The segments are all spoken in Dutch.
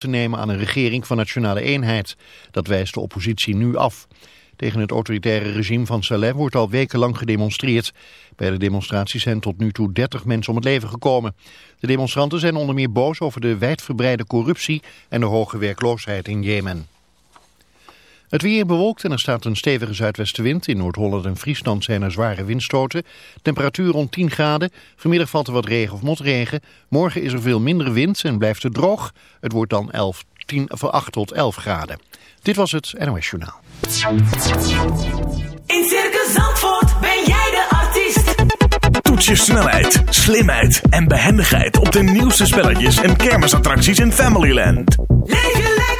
te nemen aan een regering van nationale eenheid. Dat wijst de oppositie nu af. Tegen het autoritaire regime van Saleh wordt al wekenlang gedemonstreerd. Bij de demonstraties zijn tot nu toe 30 mensen om het leven gekomen. De demonstranten zijn onder meer boos over de wijdverbreide corruptie en de hoge werkloosheid in Jemen. Het weer bewolkt en er staat een stevige zuidwestenwind. In Noord-Holland en Friesland zijn er zware windstoten. Temperatuur rond 10 graden. Vanmiddag valt er wat regen of motregen. Morgen is er veel minder wind en blijft het droog. Het wordt dan 11, 10, 8 tot 11 graden. Dit was het NOS Journaal. In Circus Zandvoort ben jij de artiest. Toets je snelheid, slimheid en behendigheid op de nieuwste spelletjes en kermisattracties in Familyland. Leef je lekker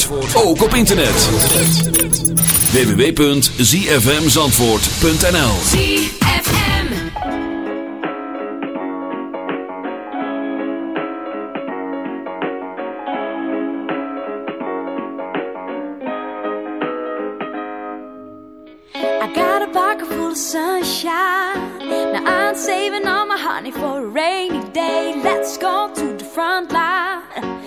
Zandvoort, ook op internet. www.zfmzandvoort.nl ZFM I got a pocket full of sunshine. Now I'm saving all my honey for a rainy day. Let's go to the front line.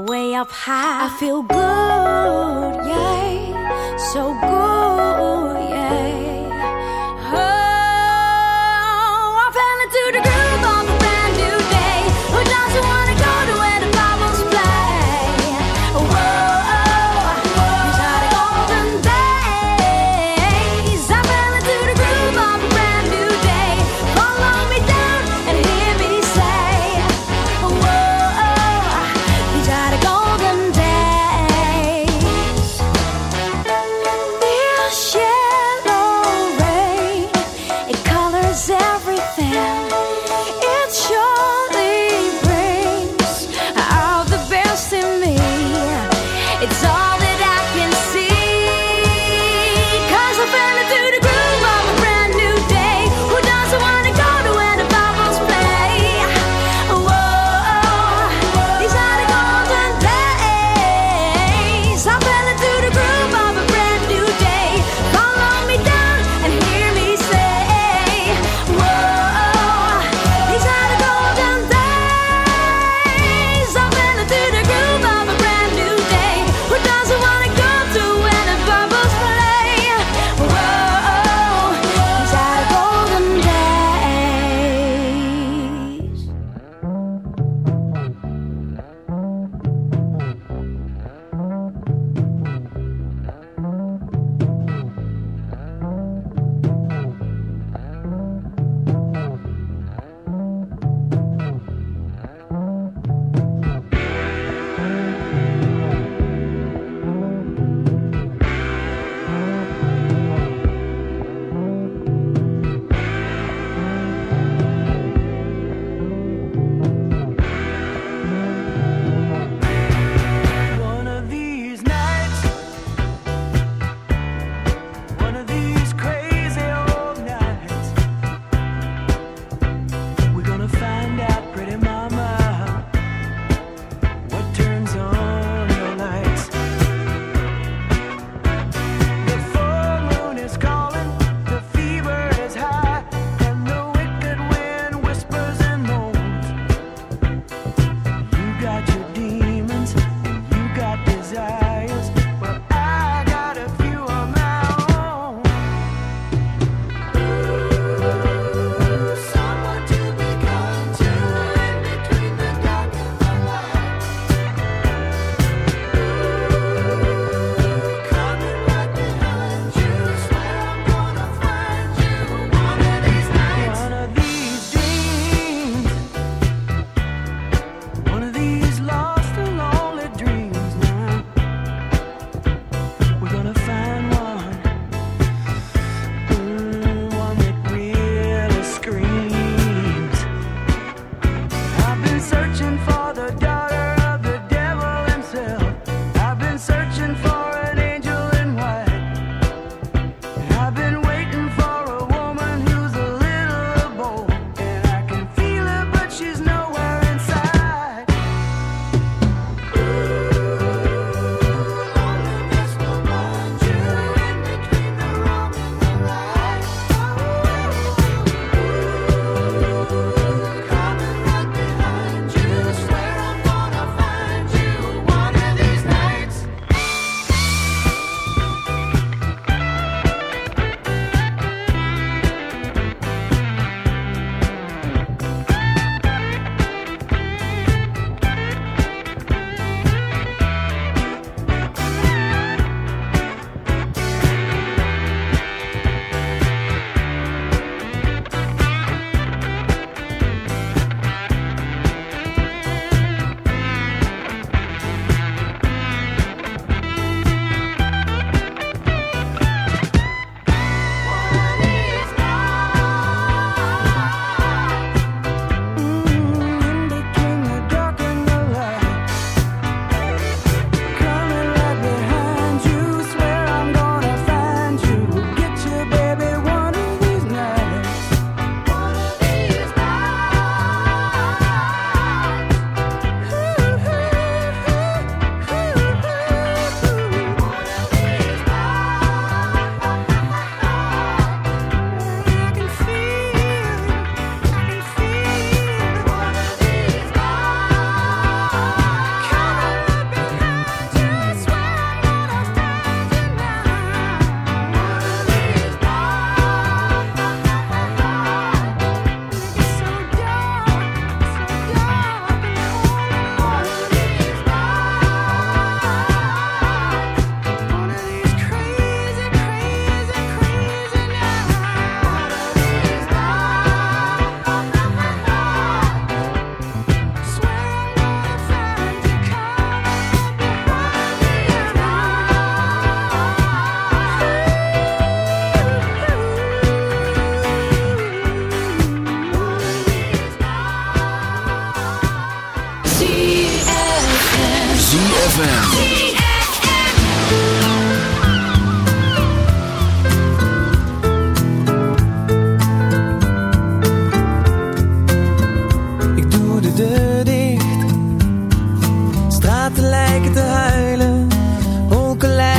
way up high. I feel good, yeah, so good, yeah. Oh, I'm feeling to degrees.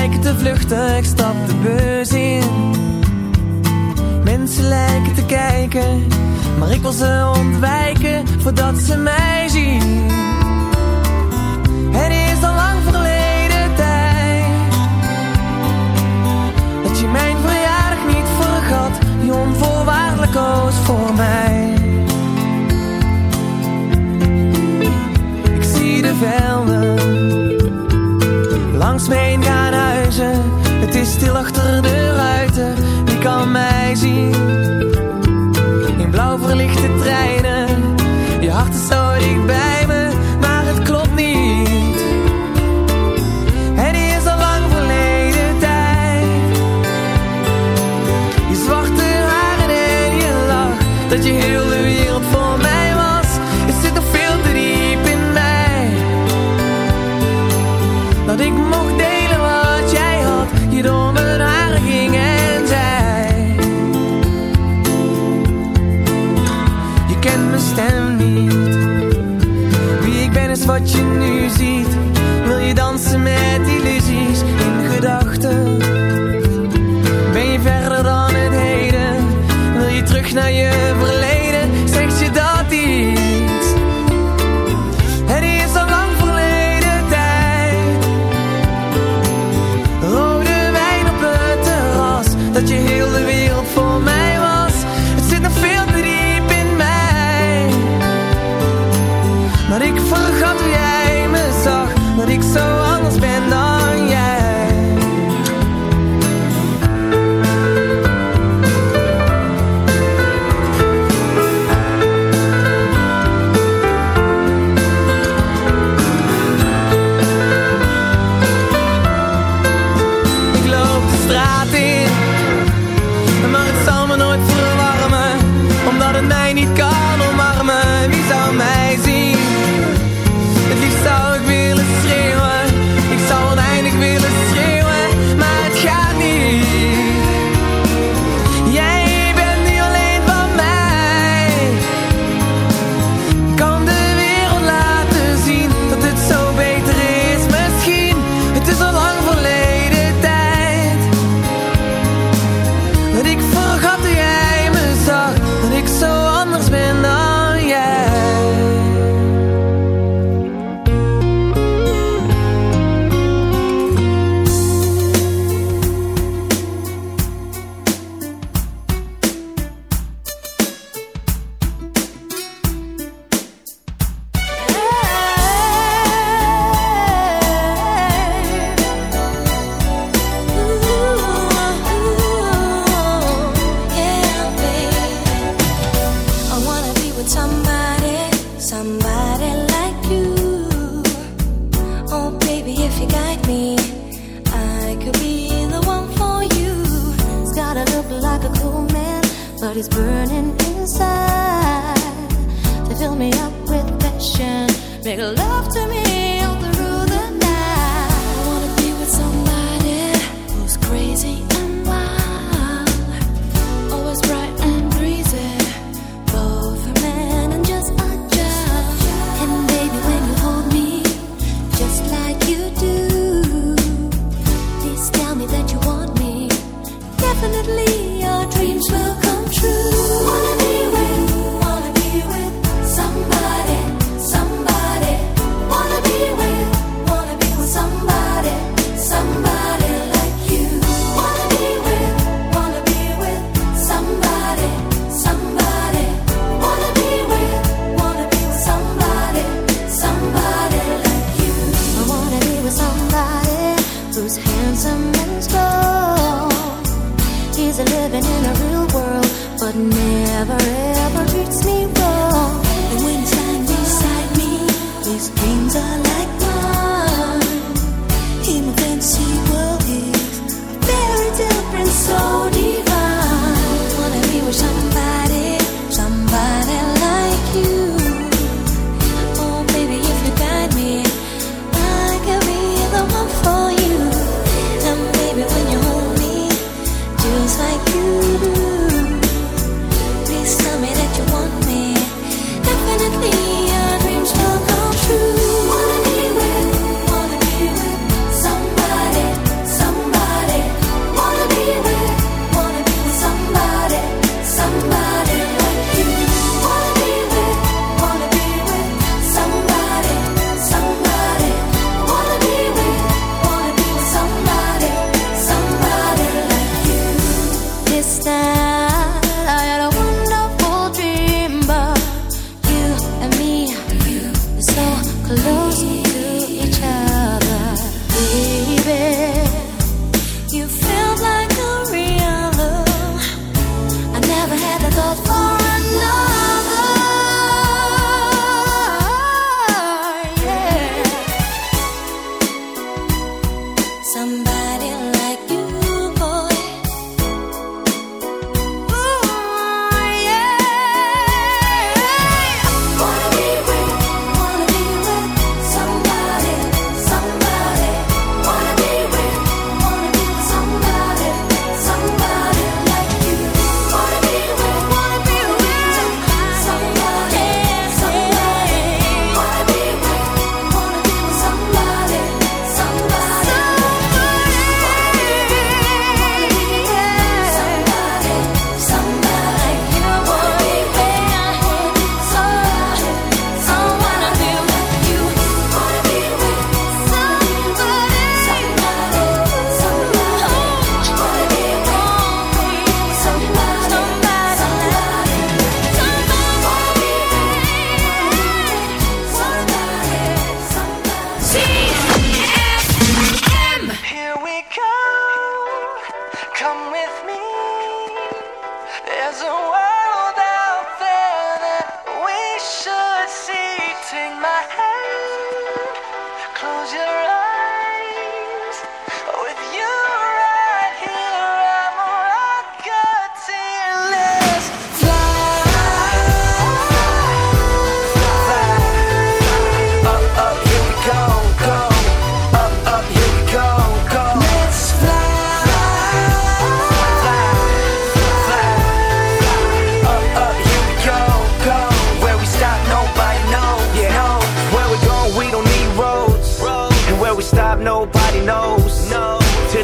lijken te vluchten, ik stap de bus in. Mensen lijken te kijken, maar ik wil ze ontwijken voordat ze mij zien. Het is al lang verleden tijd dat je mijn verjaardag niet vergat, die onvoorwaardelijk koos voor mij. Ik zie de velden Langs me heen gaan huizen, het is stil achter de ruiten. Wie kan mij zien? In blauw verlichte treinen, je hart is zo dichtbij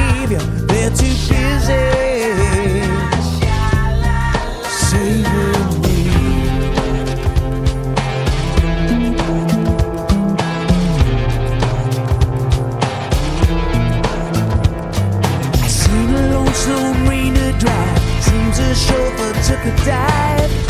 Savior. They're too busy saving me. I lonesome rain to a chauffeur took a dive.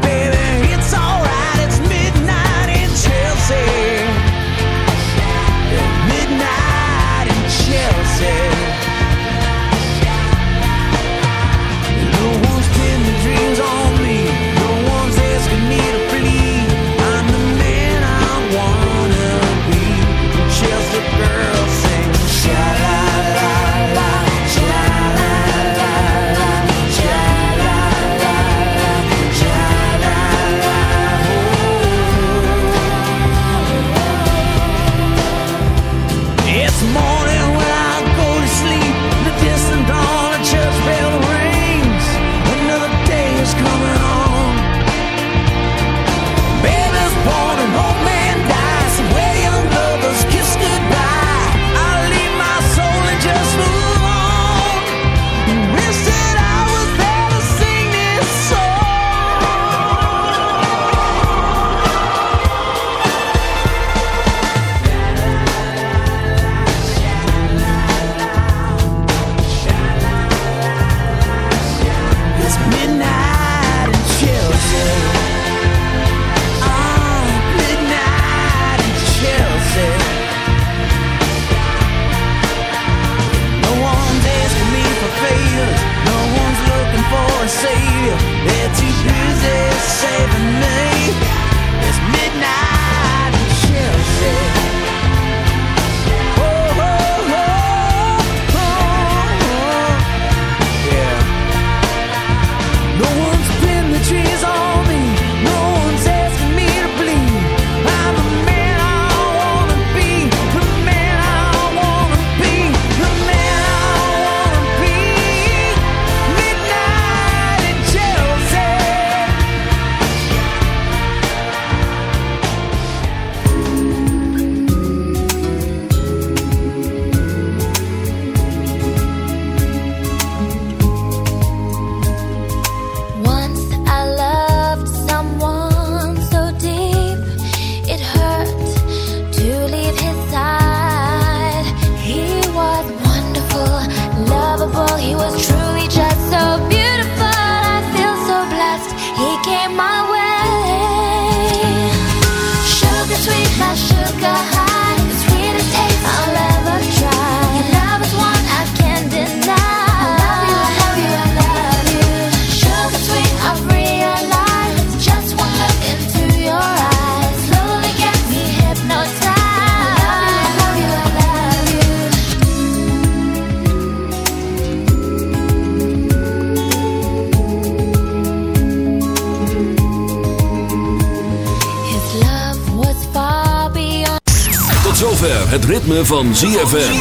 het ritme van ZFM.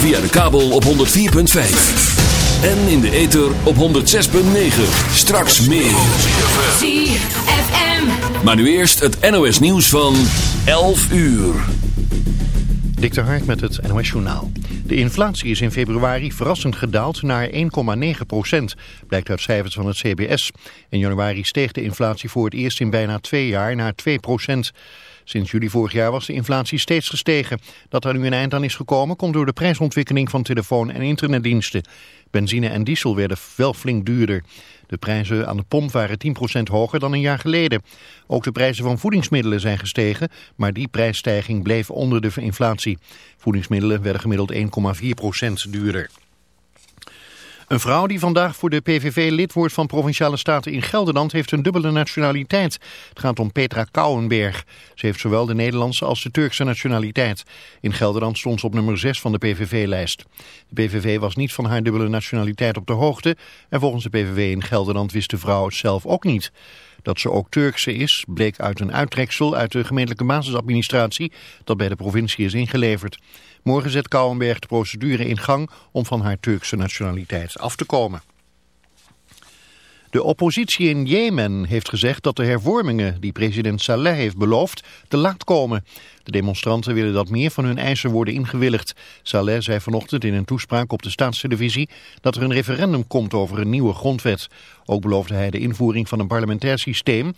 Via de kabel op 104.5. En in de ether op 106.9. Straks meer. ZFM. Maar nu eerst het NOS nieuws van 11 uur. Dik de met het NOS Journaal. De inflatie is in februari verrassend gedaald naar 1,9 procent, blijkt uit cijfers van het CBS. In januari steeg de inflatie voor het eerst in bijna twee jaar naar 2 procent. Sinds juli vorig jaar was de inflatie steeds gestegen. Dat er nu een eind aan is gekomen komt door de prijsontwikkeling van telefoon- en internetdiensten. Benzine en diesel werden wel flink duurder. De prijzen aan de pomp waren 10% hoger dan een jaar geleden. Ook de prijzen van voedingsmiddelen zijn gestegen, maar die prijsstijging bleef onder de inflatie. Voedingsmiddelen werden gemiddeld 1,4% duurder. Een vrouw die vandaag voor de PVV lid wordt van Provinciale Staten in Gelderland heeft een dubbele nationaliteit. Het gaat om Petra Kouwenberg. Ze heeft zowel de Nederlandse als de Turkse nationaliteit. In Gelderland stond ze op nummer 6 van de PVV-lijst. De PVV was niet van haar dubbele nationaliteit op de hoogte en volgens de PVV in Gelderland wist de vrouw het zelf ook niet. Dat ze ook Turkse is, bleek uit een uittreksel uit de gemeentelijke basisadministratie dat bij de provincie is ingeleverd. Morgen zet Kouwenberg de procedure in gang om van haar Turkse nationaliteit af te komen. De oppositie in Jemen heeft gezegd dat de hervormingen die president Saleh heeft beloofd te laat komen. De demonstranten willen dat meer van hun eisen worden ingewilligd. Saleh zei vanochtend in een toespraak op de staatstelevisie dat er een referendum komt over een nieuwe grondwet. Ook beloofde hij de invoering van een parlementair systeem.